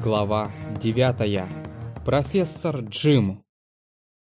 Глава 9. Профессор Джим.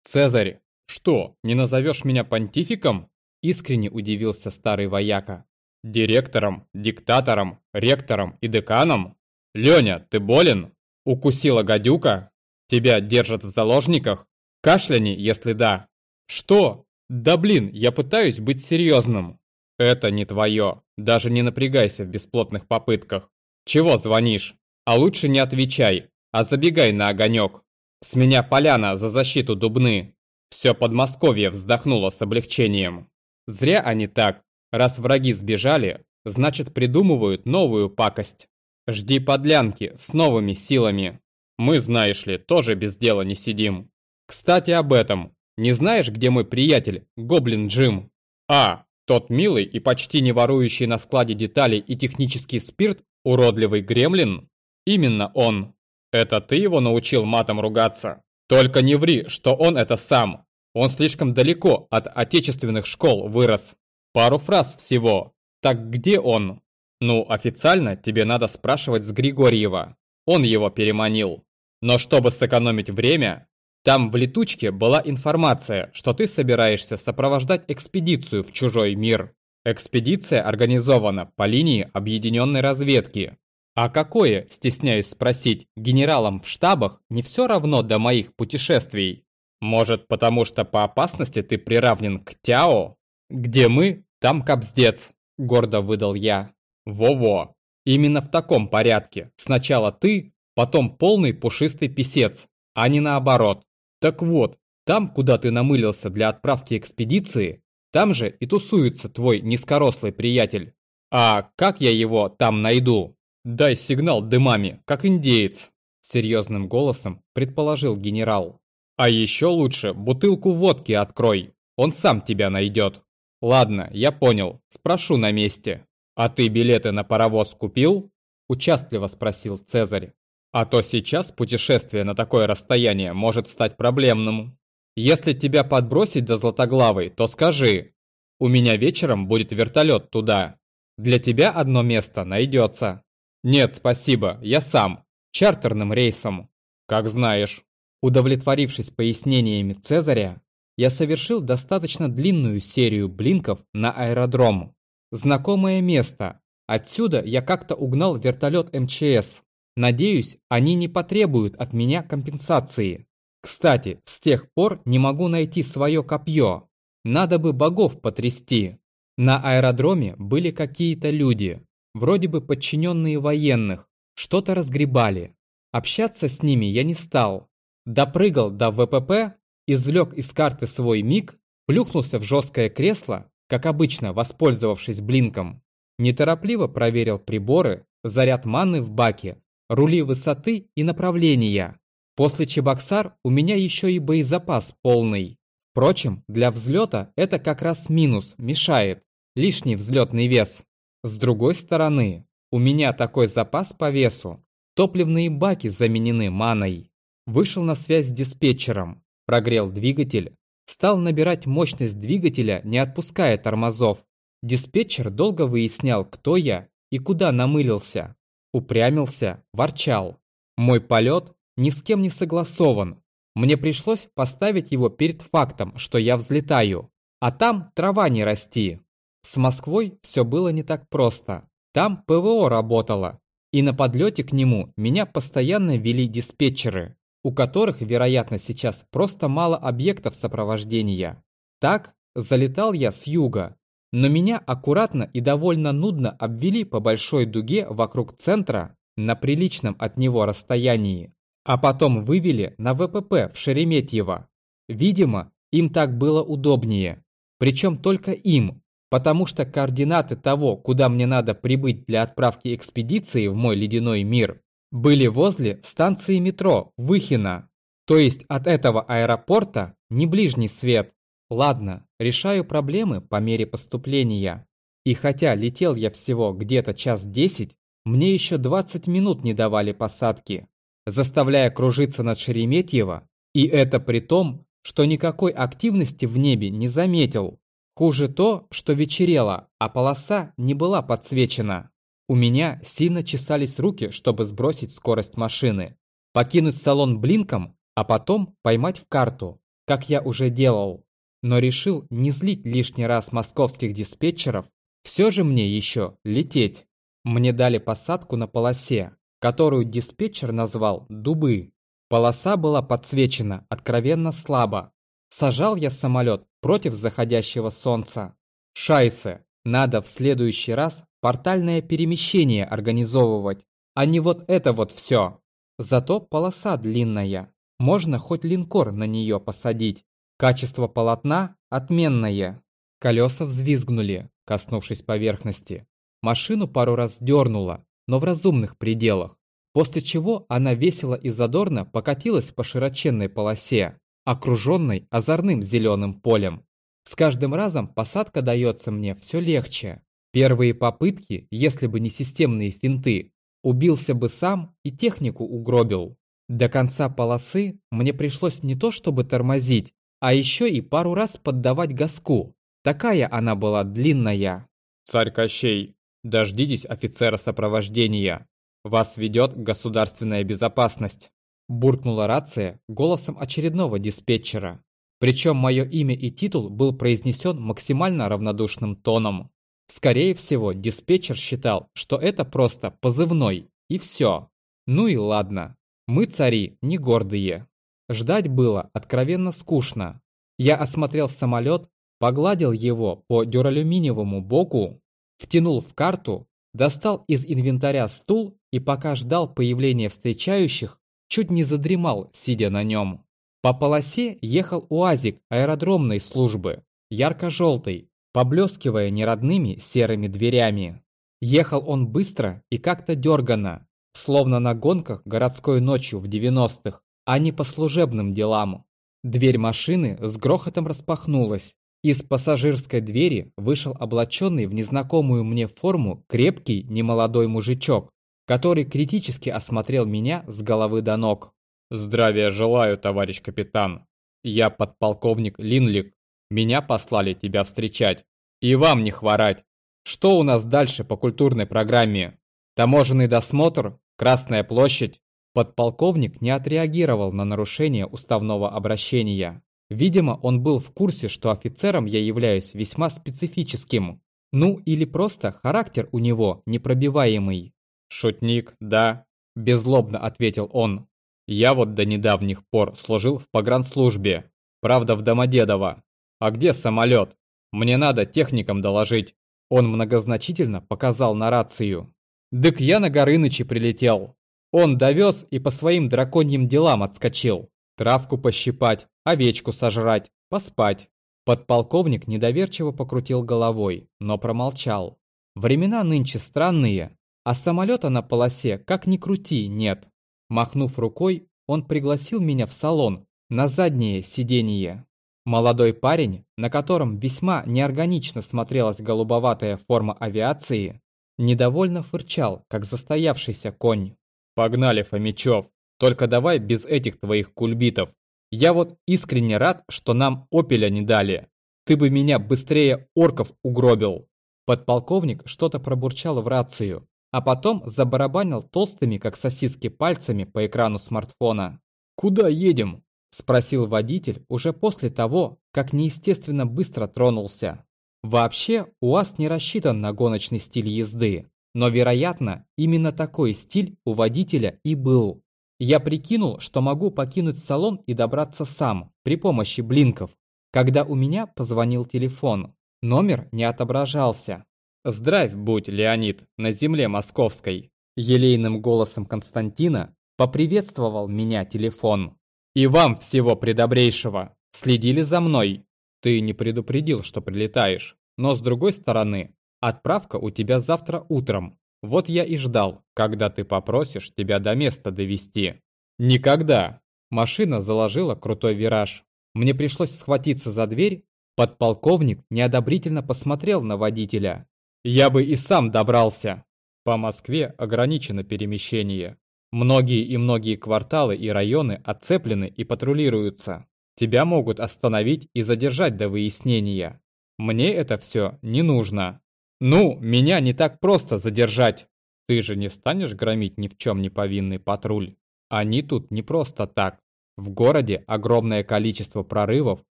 Цезарь, что, не назовешь меня понтификом? Искренне удивился старый вояка. Директором, диктатором, ректором и деканом? Леня, ты болен? Укусила гадюка? Тебя держат в заложниках? Кашляни, если да. Что? Да блин, я пытаюсь быть серьезным. Это не твое. Даже не напрягайся в бесплотных попытках. Чего звонишь? А лучше не отвечай, а забегай на огонек. С меня поляна за защиту Дубны. Все Подмосковье вздохнуло с облегчением. Зря они так. Раз враги сбежали, значит придумывают новую пакость. Жди подлянки с новыми силами. Мы, знаешь ли, тоже без дела не сидим. Кстати, об этом. Не знаешь, где мой приятель, Гоблин Джим? А, тот милый и почти не ворующий на складе детали и технический спирт уродливый гремлин? Именно он. Это ты его научил матом ругаться? Только не ври, что он это сам. Он слишком далеко от отечественных школ вырос. Пару фраз всего. Так где он? Ну, официально тебе надо спрашивать с Григорьева. Он его переманил. Но чтобы сэкономить время, там в летучке была информация, что ты собираешься сопровождать экспедицию в чужой мир. Экспедиция организована по линии объединенной разведки. А какое, стесняюсь спросить, генералам в штабах не все равно до моих путешествий? Может, потому что по опасности ты приравнен к Тяо? Где мы, там капздец, гордо выдал я. Во-во, именно в таком порядке. Сначала ты, потом полный пушистый писец, а не наоборот. Так вот, там, куда ты намылился для отправки экспедиции, там же и тусуется твой низкорослый приятель. А как я его там найду? «Дай сигнал дымами, как индеец», – серьезным голосом предположил генерал. «А еще лучше бутылку водки открой, он сам тебя найдет». «Ладно, я понял, спрошу на месте». «А ты билеты на паровоз купил?» – участливо спросил Цезарь. «А то сейчас путешествие на такое расстояние может стать проблемным. Если тебя подбросить до Златоглавой, то скажи. У меня вечером будет вертолет туда. Для тебя одно место найдется». «Нет, спасибо, я сам. Чартерным рейсом». «Как знаешь». Удовлетворившись пояснениями Цезаря, я совершил достаточно длинную серию блинков на аэродром. Знакомое место. Отсюда я как-то угнал вертолет МЧС. Надеюсь, они не потребуют от меня компенсации. Кстати, с тех пор не могу найти свое копье. Надо бы богов потрясти. На аэродроме были какие-то люди вроде бы подчиненные военных, что-то разгребали. Общаться с ними я не стал. Допрыгал до ВПП, извлек из карты свой МИГ, плюхнулся в жесткое кресло, как обычно, воспользовавшись блинком. Неторопливо проверил приборы, заряд маны в баке, рули высоты и направления. После Чебоксар у меня еще и боезапас полный. Впрочем, для взлета это как раз минус, мешает. Лишний взлетный вес. С другой стороны, у меня такой запас по весу. Топливные баки заменены маной. Вышел на связь с диспетчером, прогрел двигатель, стал набирать мощность двигателя, не отпуская тормозов. Диспетчер долго выяснял, кто я и куда намылился. Упрямился, ворчал. Мой полет ни с кем не согласован. Мне пришлось поставить его перед фактом, что я взлетаю. А там трава не расти. С Москвой все было не так просто. Там ПВО работало, и на подлете к нему меня постоянно вели диспетчеры, у которых, вероятно, сейчас просто мало объектов сопровождения. Так, залетал я с юга, но меня аккуратно и довольно нудно обвели по большой дуге вокруг центра на приличном от него расстоянии, а потом вывели на ВПП в Шереметьево. Видимо, им так было удобнее. Причем только им, потому что координаты того, куда мне надо прибыть для отправки экспедиции в мой ледяной мир, были возле станции метро Выхина. То есть от этого аэропорта не ближний свет. Ладно, решаю проблемы по мере поступления. И хотя летел я всего где-то час десять, мне еще 20 минут не давали посадки, заставляя кружиться над Шереметьево, и это при том, что никакой активности в небе не заметил. Хуже то, что вечерело, а полоса не была подсвечена. У меня сильно чесались руки, чтобы сбросить скорость машины, покинуть салон блинком, а потом поймать в карту, как я уже делал. Но решил не злить лишний раз московских диспетчеров, все же мне еще лететь. Мне дали посадку на полосе, которую диспетчер назвал «Дубы». Полоса была подсвечена откровенно слабо. Сажал я самолет против заходящего солнца. Шайсы, надо в следующий раз портальное перемещение организовывать, а не вот это вот все. Зато полоса длинная, можно хоть линкор на нее посадить. Качество полотна отменное. Колеса взвизгнули, коснувшись поверхности. Машину пару раз дернуло, но в разумных пределах после чего она весело и задорно покатилась по широченной полосе, окруженной озорным зеленым полем. С каждым разом посадка дается мне все легче. Первые попытки, если бы не системные финты, убился бы сам и технику угробил. До конца полосы мне пришлось не то чтобы тормозить, а еще и пару раз поддавать газку. Такая она была длинная. «Царь Кощей, дождитесь офицера сопровождения», «Вас ведет государственная безопасность», – буркнула рация голосом очередного диспетчера. Причем мое имя и титул был произнесен максимально равнодушным тоном. Скорее всего, диспетчер считал, что это просто позывной, и все. Ну и ладно, мы цари не гордые. Ждать было откровенно скучно. Я осмотрел самолет, погладил его по дюралюминиевому боку, втянул в карту достал из инвентаря стул и пока ждал появления встречающих, чуть не задремал, сидя на нем. По полосе ехал УАЗик аэродромной службы, ярко-желтый, поблескивая неродными серыми дверями. Ехал он быстро и как-то дергано, словно на гонках городской ночью в 90-х, а не по служебным делам. Дверь машины с грохотом распахнулась, из пассажирской двери вышел облаченный в незнакомую мне форму крепкий немолодой мужичок, который критически осмотрел меня с головы до ног. «Здравия желаю, товарищ капитан. Я подполковник Линлик. Меня послали тебя встречать. И вам не хворать. Что у нас дальше по культурной программе? Таможенный досмотр? Красная площадь?» Подполковник не отреагировал на нарушение уставного обращения. Видимо, он был в курсе, что офицером я являюсь весьма специфическим. Ну, или просто характер у него непробиваемый. «Шутник, да», – беззлобно ответил он. «Я вот до недавних пор служил в погранслужбе. Правда, в Домодедово. А где самолет? Мне надо техникам доложить». Он многозначительно показал на рацию. «Дык я на Горыныче прилетел. Он довез и по своим драконьим делам отскочил. Травку пощипать, овечку сожрать, поспать. Подполковник недоверчиво покрутил головой, но промолчал. Времена нынче странные, а самолета на полосе, как ни крути, нет. Махнув рукой, он пригласил меня в салон, на заднее сиденье. Молодой парень, на котором весьма неорганично смотрелась голубоватая форма авиации, недовольно фырчал, как застоявшийся конь. «Погнали, Фомичев, только давай без этих твоих кульбитов. Я вот искренне рад, что нам опеля не дали. Ты бы меня быстрее орков угробил. Подполковник что-то пробурчал в рацию, а потом забарабанил толстыми, как сосиски, пальцами по экрану смартфона. «Куда едем?» – спросил водитель уже после того, как неестественно быстро тронулся. Вообще, УАЗ не рассчитан на гоночный стиль езды, но, вероятно, именно такой стиль у водителя и был. Я прикинул, что могу покинуть салон и добраться сам, при помощи блинков, когда у меня позвонил телефон. Номер не отображался. «Здравь будь, Леонид, на земле московской!» Елейным голосом Константина поприветствовал меня телефон. «И вам всего предобрейшего! Следили за мной! Ты не предупредил, что прилетаешь, но с другой стороны, отправка у тебя завтра утром, вот я и ждал, когда ты попросишь тебя до места довести. Никогда. Машина заложила крутой вираж. Мне пришлось схватиться за дверь. Подполковник неодобрительно посмотрел на водителя. Я бы и сам добрался. По Москве ограничено перемещение. Многие и многие кварталы и районы отцеплены и патрулируются. Тебя могут остановить и задержать до выяснения. Мне это все не нужно. Ну, меня не так просто задержать. Ты же не станешь громить ни в чем не повинный патруль? Они тут не просто так. В городе огромное количество прорывов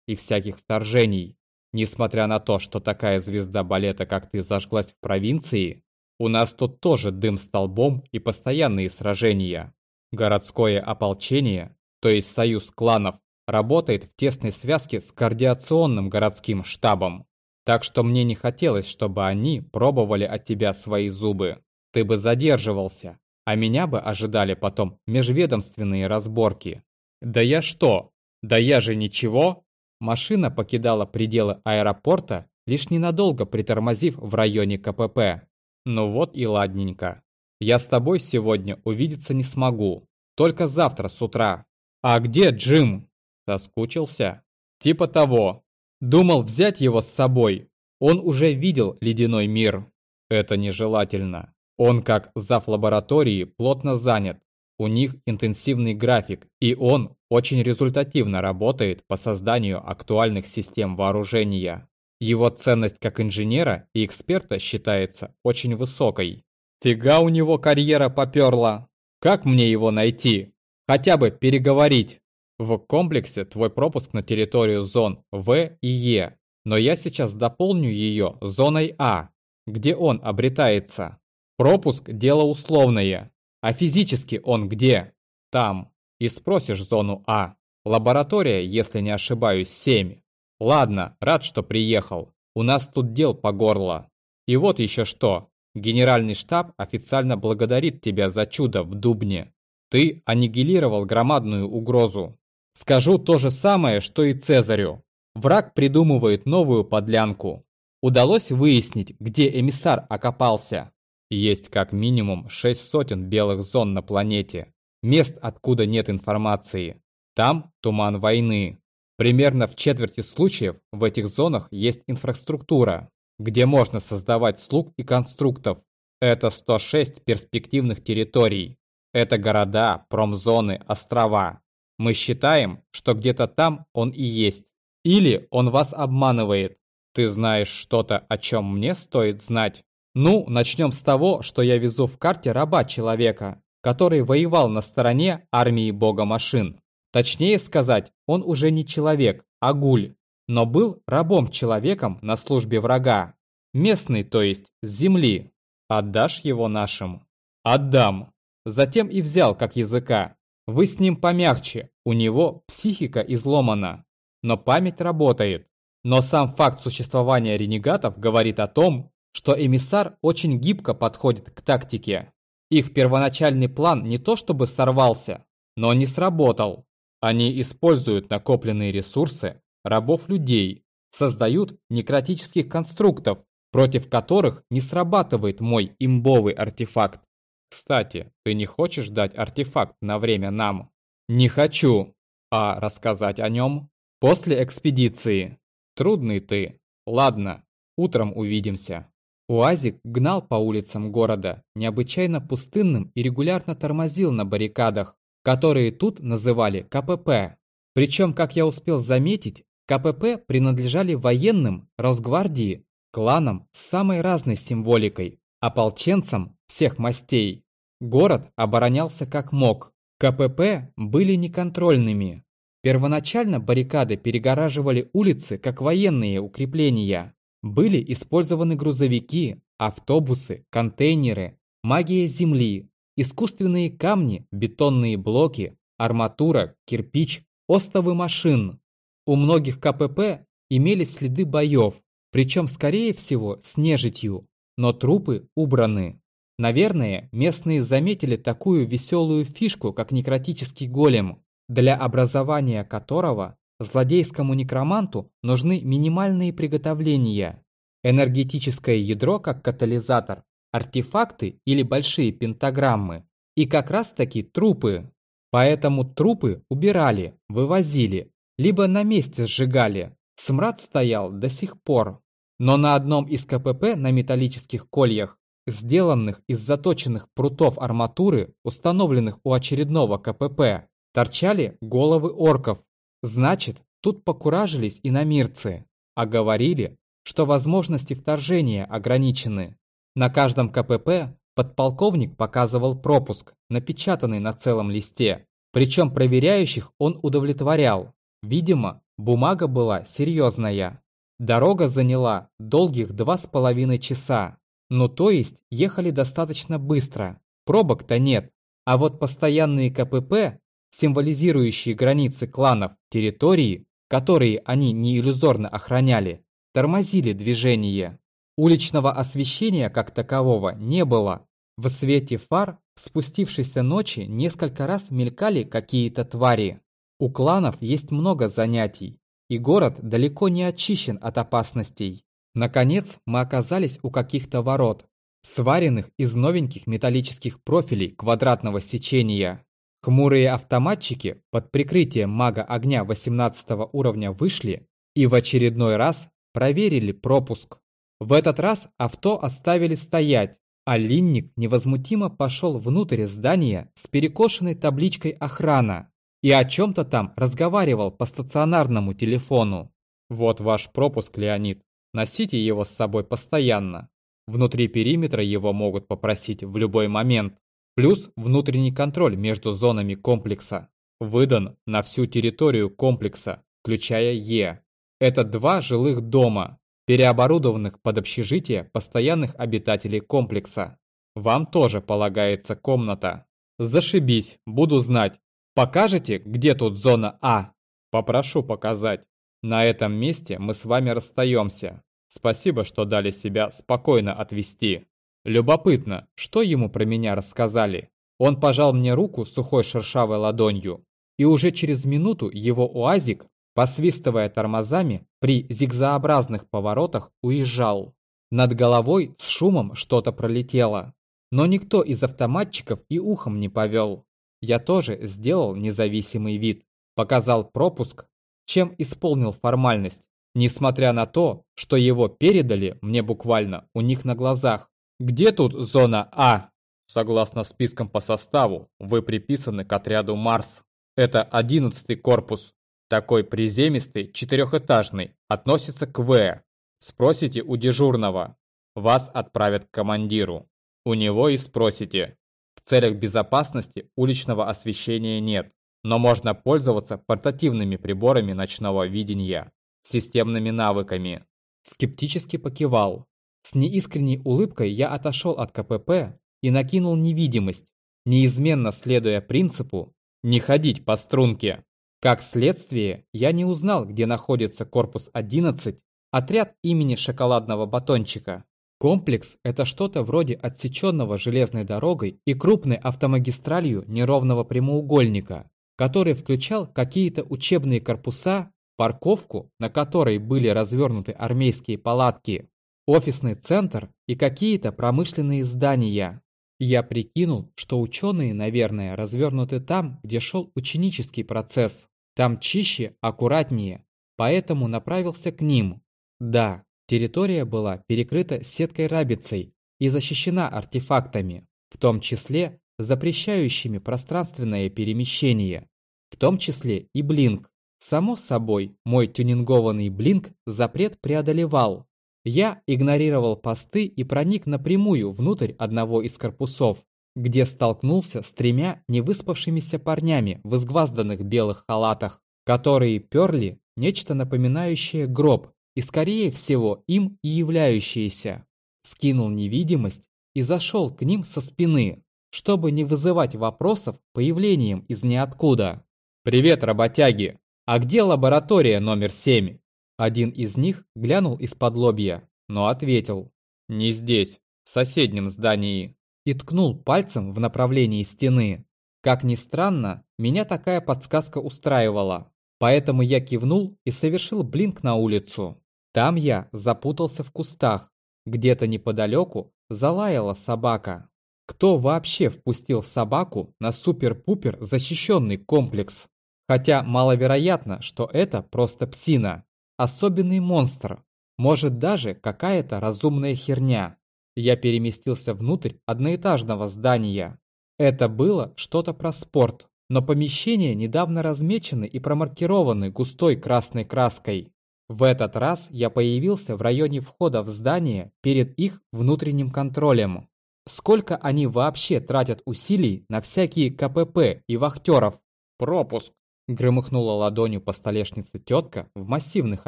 и всяких вторжений. Несмотря на то, что такая звезда балета, как ты, зажглась в провинции, у нас тут тоже дым столбом и постоянные сражения. Городское ополчение, то есть союз кланов, работает в тесной связке с координационным городским штабом. Так что мне не хотелось, чтобы они пробовали от тебя свои зубы. Ты бы задерживался, а меня бы ожидали потом межведомственные разборки. Да я что? Да я же ничего! Машина покидала пределы аэропорта, лишь ненадолго притормозив в районе КПП. Ну вот и ладненько. Я с тобой сегодня увидеться не смогу. Только завтра с утра. А где Джим? Соскучился? Типа того. Думал взять его с собой. Он уже видел ледяной мир. Это нежелательно. Он, как зав лаборатории, плотно занят. У них интенсивный график, и он очень результативно работает по созданию актуальных систем вооружения. Его ценность как инженера и эксперта считается очень высокой. Фига у него карьера поперла. Как мне его найти? Хотя бы переговорить. В комплексе твой пропуск на территорию зон В и Е, но я сейчас дополню ее зоной А, где он обретается. Пропуск – дело условное, а физически он где? Там. И спросишь зону А. Лаборатория, если не ошибаюсь, 7. Ладно, рад, что приехал. У нас тут дел по горло. И вот еще что. Генеральный штаб официально благодарит тебя за чудо в Дубне. Ты аннигилировал громадную угрозу. Скажу то же самое, что и Цезарю. Враг придумывает новую подлянку. Удалось выяснить, где эмиссар окопался. Есть как минимум шесть сотен белых зон на планете. Мест, откуда нет информации. Там туман войны. Примерно в четверти случаев в этих зонах есть инфраструктура, где можно создавать слуг и конструктов. Это 106 перспективных территорий. Это города, промзоны, острова. Мы считаем, что где-то там он и есть. Или он вас обманывает. Ты знаешь что-то, о чем мне стоит знать? Ну, начнем с того, что я везу в карте раба человека, который воевал на стороне армии бога машин. Точнее сказать, он уже не человек, а гуль, но был рабом-человеком на службе врага. Местный, то есть, с земли. Отдашь его нашим? Отдам. Затем и взял как языка. Вы с ним помягче, у него психика изломана. Но память работает. Но сам факт существования ренегатов говорит о том, что эмиссар очень гибко подходит к тактике. Их первоначальный план не то чтобы сорвался, но не сработал. Они используют накопленные ресурсы рабов-людей, создают некротических конструктов, против которых не срабатывает мой имбовый артефакт. Кстати, ты не хочешь дать артефакт на время нам? Не хочу. А рассказать о нем? После экспедиции. Трудный ты. Ладно, утром увидимся. УАЗик гнал по улицам города, необычайно пустынным и регулярно тормозил на баррикадах, которые тут называли КПП. Причем, как я успел заметить, КПП принадлежали военным, Росгвардии, кланам с самой разной символикой, ополченцам всех мастей. Город оборонялся как мог. КПП были неконтрольными. Первоначально баррикады перегораживали улицы как военные укрепления. Были использованы грузовики, автобусы, контейнеры, магия земли, искусственные камни, бетонные блоки, арматура, кирпич, остовы машин. У многих КПП имелись следы боев, причем, скорее всего, с нежитью, но трупы убраны. Наверное, местные заметили такую веселую фишку, как некротический голем, для образования которого злодейскому некроманту нужны минимальные приготовления. Энергетическое ядро как катализатор артефакты или большие пентаграммы, и как раз таки трупы. Поэтому трупы убирали, вывозили, либо на месте сжигали. Смрад стоял до сих пор. Но на одном из КПП на металлических кольях, сделанных из заточенных прутов арматуры, установленных у очередного КПП, торчали головы орков. Значит, тут покуражились и намирцы, а говорили, что возможности вторжения ограничены. На каждом КПП Подполковник показывал пропуск, напечатанный на целом листе. Причем проверяющих он удовлетворял. Видимо, бумага была серьезная. Дорога заняла долгих два с половиной часа. Ну то есть ехали достаточно быстро. Пробок-то нет. А вот постоянные КПП, символизирующие границы кланов территории, которые они не иллюзорно охраняли, тормозили движение. Уличного освещения как такового не было. В свете фар в спустившейся ночи несколько раз мелькали какие-то твари. У кланов есть много занятий, и город далеко не очищен от опасностей. Наконец мы оказались у каких-то ворот, сваренных из новеньких металлических профилей квадратного сечения. Хмурые автоматчики под прикрытием мага огня 18 уровня вышли и в очередной раз проверили пропуск. В этот раз авто оставили стоять, а Линник невозмутимо пошел внутрь здания с перекошенной табличкой «Охрана» и о чем-то там разговаривал по стационарному телефону. «Вот ваш пропуск, Леонид. Носите его с собой постоянно. Внутри периметра его могут попросить в любой момент. Плюс внутренний контроль между зонами комплекса. Выдан на всю территорию комплекса, включая Е. Это два жилых дома, переоборудованных под общежитие постоянных обитателей комплекса. Вам тоже полагается комната. Зашибись, буду знать. Покажете, где тут зона А? Попрошу показать. На этом месте мы с вами расстаемся. Спасибо, что дали себя спокойно отвести. Любопытно, что ему про меня рассказали. Он пожал мне руку сухой шершавой ладонью, и уже через минуту его уазик, посвистывая тормозами, при зигзообразных поворотах уезжал. Над головой с шумом что-то пролетело, но никто из автоматчиков и ухом не повел. Я тоже сделал независимый вид, показал пропуск, чем исполнил формальность, несмотря на то, что его передали мне буквально у них на глазах. Где тут зона А? Согласно спискам по составу, вы приписаны к отряду Марс. Это одиннадцатый корпус. Такой приземистый, четырехэтажный, относится к В. Спросите у дежурного. Вас отправят к командиру. У него и спросите. В целях безопасности уличного освещения нет но можно пользоваться портативными приборами ночного видения, системными навыками. Скептически покивал. С неискренней улыбкой я отошел от КПП и накинул невидимость, неизменно следуя принципу «не ходить по струнке». Как следствие, я не узнал, где находится корпус 11, отряд имени шоколадного батончика. Комплекс – это что-то вроде отсеченного железной дорогой и крупной автомагистралью неровного прямоугольника, который включал какие-то учебные корпуса, парковку, на которой были развернуты армейские палатки, офисный центр и какие-то промышленные здания. Я прикинул, что ученые, наверное, развернуты там, где шел ученический процесс. Там чище, аккуратнее, поэтому направился к ним. Да, территория была перекрыта сеткой-рабицей и защищена артефактами, в том числе запрещающими пространственное перемещение в том числе и блинк. Само собой, мой тюнингованный блинк запрет преодолевал. Я игнорировал посты и проник напрямую внутрь одного из корпусов, где столкнулся с тремя невыспавшимися парнями в изгвазданных белых халатах, которые перли нечто напоминающее гроб и, скорее всего, им и являющееся. Скинул невидимость и зашел к ним со спины, чтобы не вызывать вопросов появлением из ниоткуда. «Привет, работяги! А где лаборатория номер семь?» Один из них глянул из-под лобья, но ответил. «Не здесь, в соседнем здании». И ткнул пальцем в направлении стены. Как ни странно, меня такая подсказка устраивала. Поэтому я кивнул и совершил блинк на улицу. Там я запутался в кустах. Где-то неподалеку залаяла собака. Кто вообще впустил собаку на супер-пупер защищенный комплекс? Хотя маловероятно, что это просто псина. Особенный монстр. Может даже какая-то разумная херня. Я переместился внутрь одноэтажного здания. Это было что-то про спорт, но помещения недавно размечены и промаркированы густой красной краской. В этот раз я появился в районе входа в здание перед их внутренним контролем. Сколько они вообще тратят усилий на всякие КПП и вахтеров? Пропуск. Громыхнула ладонью по столешнице тетка в массивных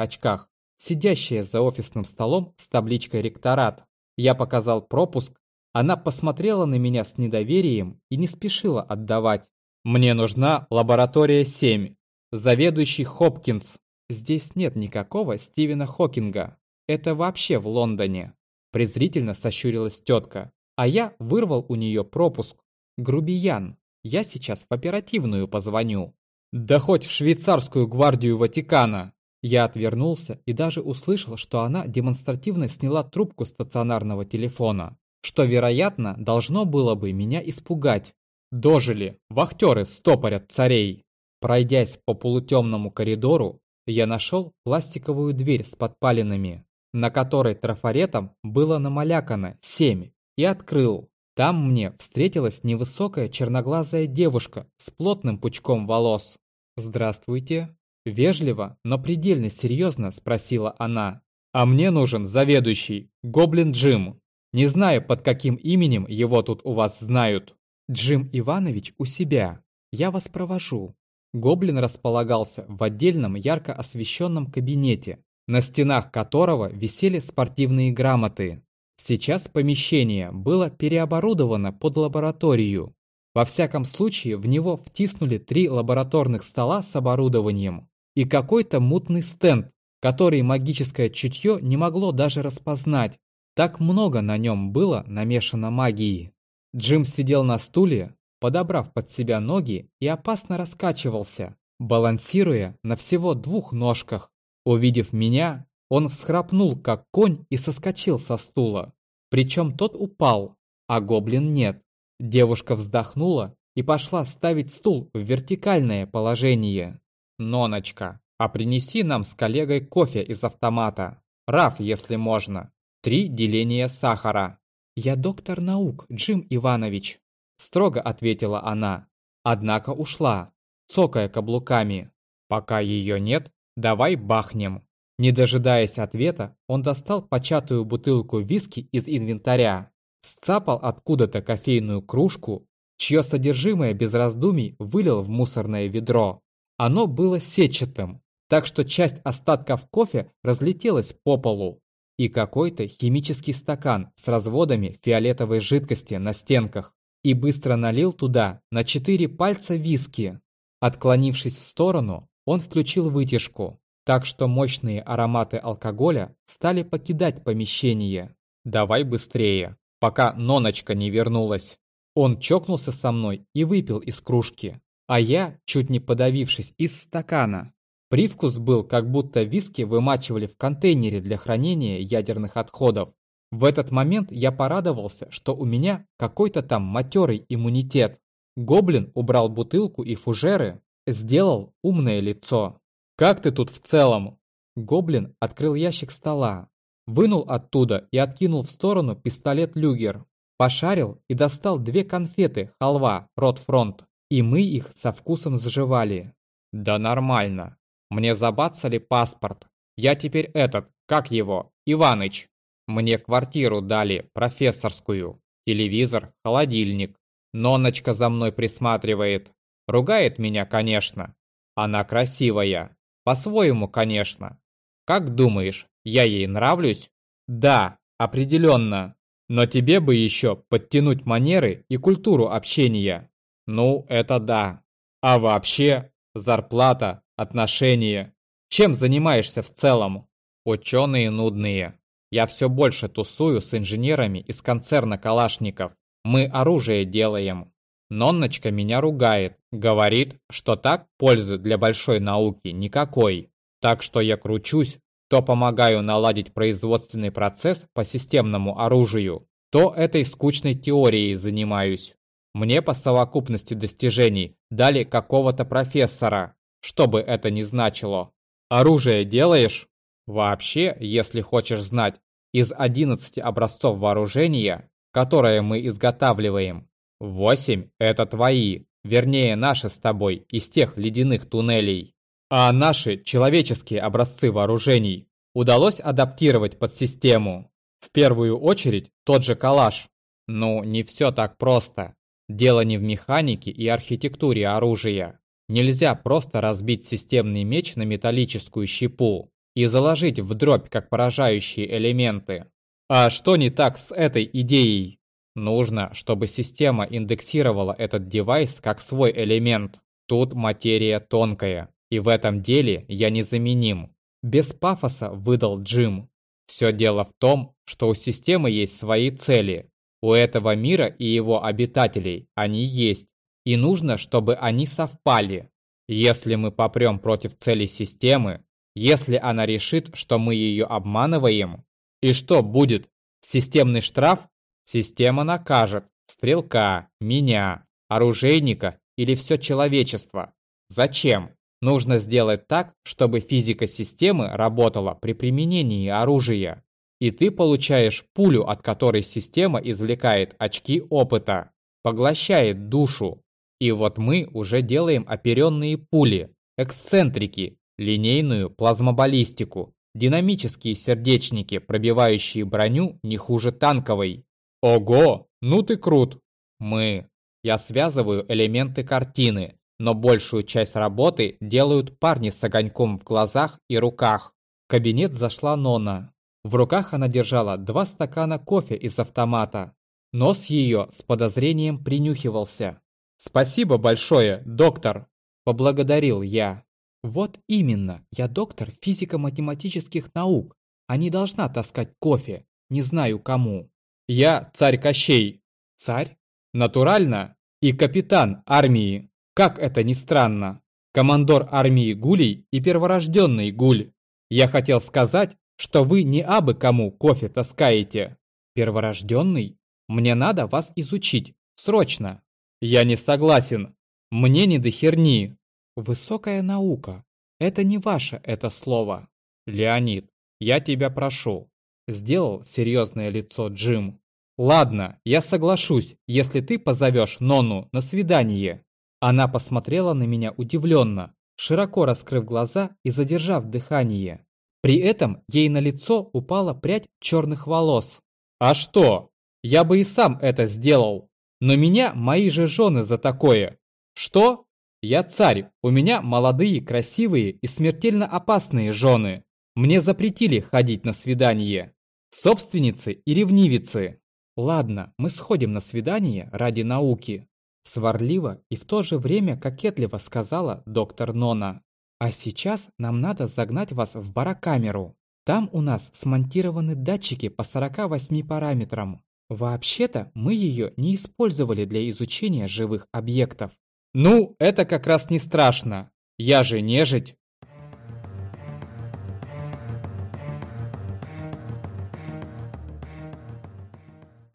очках, сидящая за офисным столом с табличкой «Ректорат». Я показал пропуск, она посмотрела на меня с недоверием и не спешила отдавать. «Мне нужна лаборатория 7. Заведующий Хопкинс. Здесь нет никакого Стивена Хокинга. Это вообще в Лондоне». Презрительно сощурилась тетка, а я вырвал у нее пропуск. Грубиян, я сейчас в оперативную позвоню. Да хоть в швейцарскую гвардию Ватикана. Я отвернулся и даже услышал, что она демонстративно сняла трубку стационарного телефона, что, вероятно, должно было бы меня испугать. Дожили, вахтеры стопорят царей. Пройдясь по полутемному коридору, я нашел пластиковую дверь с подпалинами, на которой трафаретом было намалякано «семь», и открыл. Там мне встретилась невысокая черноглазая девушка с плотным пучком волос. «Здравствуйте», Вежливо, но предельно серьезно спросила она. «А мне нужен заведующий, Гоблин Джим. Не знаю, под каким именем его тут у вас знают». «Джим Иванович у себя. Я вас провожу». Гоблин располагался в отдельном ярко освещенном кабинете, на стенах которого висели спортивные грамоты. Сейчас помещение было переоборудовано под лабораторию. Во всяком случае, в него втиснули три лабораторных стола с оборудованием, и какой-то мутный стенд, который магическое чутье не могло даже распознать. Так много на нем было намешано магии. Джим сидел на стуле, подобрав под себя ноги и опасно раскачивался, балансируя на всего двух ножках. Увидев меня, он всхрапнул, как конь, и соскочил со стула. Причем тот упал, а гоблин нет. Девушка вздохнула и пошла ставить стул в вертикальное положение. «Ноночка, а принеси нам с коллегой кофе из автомата. Раф, если можно. Три деления сахара». «Я доктор наук, Джим Иванович», – строго ответила она. Однако ушла, цокая каблуками. «Пока ее нет, давай бахнем». Не дожидаясь ответа, он достал початую бутылку виски из инвентаря, сцапал откуда-то кофейную кружку, чье содержимое без раздумий вылил в мусорное ведро. Оно было сетчатым, так что часть остатков кофе разлетелась по полу. И какой-то химический стакан с разводами фиолетовой жидкости на стенках. И быстро налил туда на четыре пальца виски. Отклонившись в сторону, он включил вытяжку, так что мощные ароматы алкоголя стали покидать помещение. «Давай быстрее, пока Ноночка не вернулась». Он чокнулся со мной и выпил из кружки а я, чуть не подавившись, из стакана. Привкус был, как будто виски вымачивали в контейнере для хранения ядерных отходов. В этот момент я порадовался, что у меня какой-то там матерый иммунитет. Гоблин убрал бутылку и фужеры, сделал умное лицо. «Как ты тут в целом?» Гоблин открыл ящик стола, вынул оттуда и откинул в сторону пистолет Люгер. Пошарил и достал две конфеты халва Ротфронт и мы их со вкусом заживали. Да нормально. Мне забацали паспорт. Я теперь этот, как его, Иваныч. Мне квартиру дали, профессорскую, телевизор, холодильник. Ноночка за мной присматривает. Ругает меня, конечно. Она красивая. По-своему, конечно. Как думаешь, я ей нравлюсь? Да, определенно. Но тебе бы еще подтянуть манеры и культуру общения. Ну, это да. А вообще, зарплата, отношения. Чем занимаешься в целом? Ученые нудные. Я все больше тусую с инженерами из концерна Калашников. Мы оружие делаем. Нонночка меня ругает. Говорит, что так пользы для большой науки никакой. Так что я кручусь, то помогаю наладить производственный процесс по системному оружию, то этой скучной теорией занимаюсь. Мне по совокупности достижений дали какого-то профессора, что бы это ни значило. Оружие делаешь? Вообще, если хочешь знать, из 11 образцов вооружения, которые мы изготавливаем, 8 это твои, вернее наши с тобой, из тех ледяных туннелей. А наши человеческие образцы вооружений удалось адаптировать под систему. В первую очередь тот же калаш, Ну, не все так просто. Дело не в механике и архитектуре оружия. Нельзя просто разбить системный меч на металлическую щепу и заложить в дробь как поражающие элементы. А что не так с этой идеей? Нужно, чтобы система индексировала этот девайс как свой элемент. Тут материя тонкая, и в этом деле я незаменим. Без пафоса выдал Джим. Все дело в том, что у системы есть свои цели. У этого мира и его обитателей они есть. И нужно, чтобы они совпали. Если мы попрем против цели системы, если она решит, что мы ее обманываем, и что будет? Системный штраф? Система накажет стрелка, меня, оружейника или все человечество. Зачем? Нужно сделать так, чтобы физика системы работала при применении оружия. И ты получаешь пулю, от которой система извлекает очки опыта, поглощает душу, и вот мы уже делаем оперенные пули, эксцентрики, линейную плазмобаллистику, динамические сердечники, пробивающие броню не хуже танковой. Ого, ну ты крут! Мы. Я связываю элементы картины, но большую часть работы делают парни с огоньком в глазах и руках. В кабинет зашла Нона. В руках она держала два стакана кофе из автомата. Нос ее с подозрением принюхивался. «Спасибо большое, доктор!» – поблагодарил я. «Вот именно, я доктор физико-математических наук, а не должна таскать кофе, не знаю кому». «Я царь Кощей». «Царь?» «Натурально. И капитан армии. Как это ни странно. Командор армии Гулей и перворожденный Гуль. Я хотел сказать, что вы не абы кому кофе таскаете. Перворожденный? Мне надо вас изучить. Срочно!» Я не согласен. Мне не до херни. Высокая наука. Это не ваше это слово. Леонид, я тебя прошу. Сделал серьезное лицо Джим. Ладно, я соглашусь, если ты позовешь Нону на свидание. Она посмотрела на меня удивленно, широко раскрыв глаза и задержав дыхание. При этом ей на лицо упала прядь черных волос. А что? Я бы и сам это сделал. Но меня мои же жены за такое. Что? Я царь, у меня молодые, красивые и смертельно опасные жены. Мне запретили ходить на свидание. Собственницы и ревнивицы. Ладно, мы сходим на свидание ради науки. Сварливо и в то же время кокетливо сказала доктор Нона. А сейчас нам надо загнать вас в барокамеру. Там у нас смонтированы датчики по 48 параметрам. Вообще-то мы ее не использовали для изучения живых объектов. Ну, это как раз не страшно. Я же нежить.